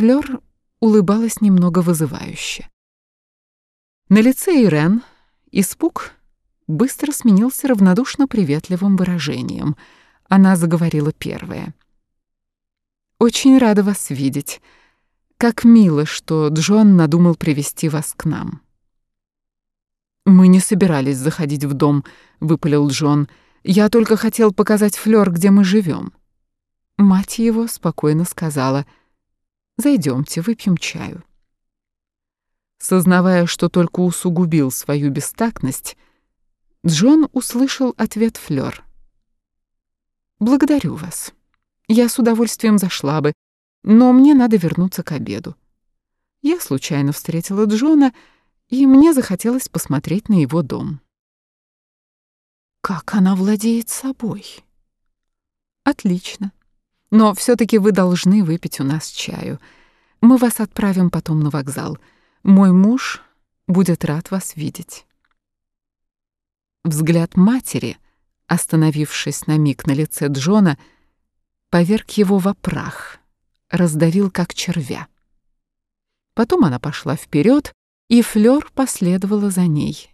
Флёр улыбалась немного вызывающе. На лице Ирен испуг быстро сменился равнодушно приветливым выражением. Она заговорила первая. «Очень рада вас видеть. Как мило, что Джон надумал привести вас к нам». «Мы не собирались заходить в дом», — выпалил Джон. «Я только хотел показать Флёр, где мы живем. Мать его спокойно сказала, «Зайдемте, выпьем чаю». Сознавая, что только усугубил свою бестактность, Джон услышал ответ Флёр. «Благодарю вас. Я с удовольствием зашла бы, но мне надо вернуться к обеду. Я случайно встретила Джона, и мне захотелось посмотреть на его дом». «Как она владеет собой?» «Отлично. Но все таки вы должны выпить у нас чаю. Мы вас отправим потом на вокзал. Мой муж будет рад вас видеть». Взгляд матери, остановившись на миг на лице Джона, поверг его во прах, раздавил как червя. Потом она пошла вперед, и Флёр последовала за ней.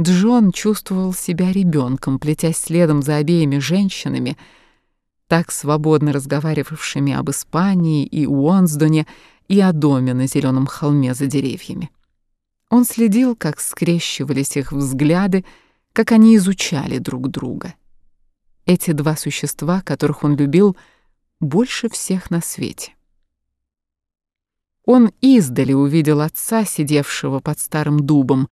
Джон чувствовал себя ребенком, плетясь следом за обеими женщинами, так свободно разговаривавшими об Испании и Уонсдоне, и о доме на зеленом холме за деревьями. Он следил, как скрещивались их взгляды, как они изучали друг друга. Эти два существа, которых он любил больше всех на свете. Он издали увидел отца, сидевшего под старым дубом,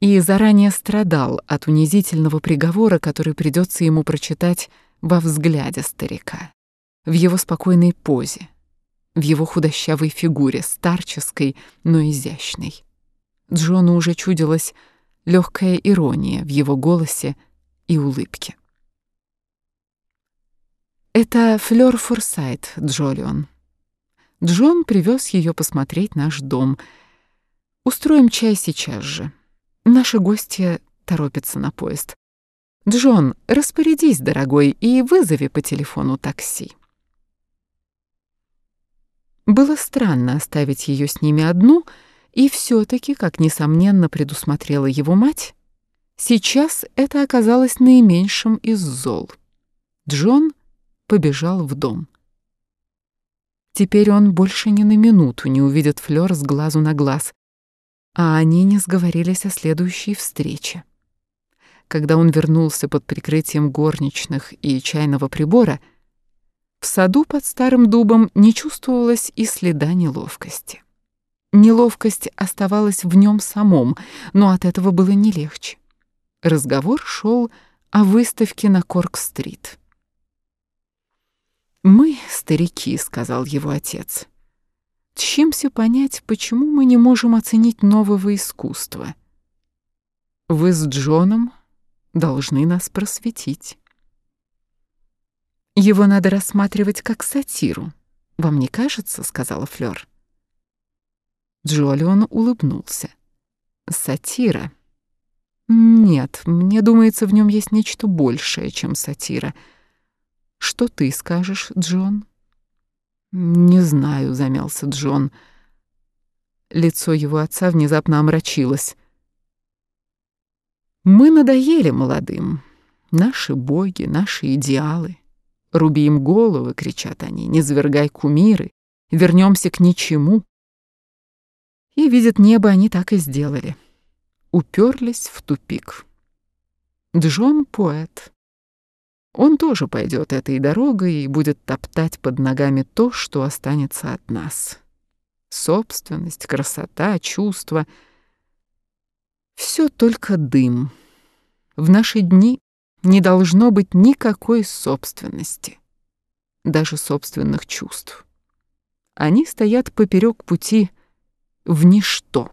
и заранее страдал от унизительного приговора, который придется ему прочитать во взгляде старика, в его спокойной позе, в его худощавой фигуре, старческой, но изящной. Джону уже чудилась легкая ирония в его голосе и улыбке. «Это Флёр Форсайт, Джолион. Джон привез ее посмотреть наш дом. Устроим чай сейчас же. Наши гости торопятся на поезд. Джон, распорядись, дорогой, и вызови по телефону такси». Было странно оставить ее с ними одну — и все-таки, как несомненно предусмотрела его мать, сейчас это оказалось наименьшим из зол. Джон побежал в дом. Теперь он больше ни на минуту не увидит Флёр с глазу на глаз, а они не сговорились о следующей встрече. Когда он вернулся под прикрытием горничных и чайного прибора, в саду под старым дубом не чувствовалось и следа неловкости. Неловкость оставалась в нем самом, но от этого было не легче. Разговор шел о выставке на Корк-стрит. «Мы, старики», — сказал его отец, — «тщимся понять, почему мы не можем оценить нового искусства. Вы с Джоном должны нас просветить. Его надо рассматривать как сатиру. Вам не кажется?» — сказала Флёр. Джолион улыбнулся. Сатира. Нет, мне думается, в нем есть нечто большее, чем сатира. Что ты скажешь, Джон? Не знаю, замялся Джон. Лицо его отца внезапно омрачилось. Мы надоели молодым. Наши боги, наши идеалы. Руби им головы, кричат они, не свергай кумиры. Вернемся к ничему. И, видят небо, они так и сделали. Уперлись в тупик. Джон — поэт. Он тоже пойдет этой дорогой и будет топтать под ногами то, что останется от нас. Собственность, красота, чувства — все только дым. В наши дни не должно быть никакой собственности, даже собственных чувств. Они стоят поперек пути в ничто.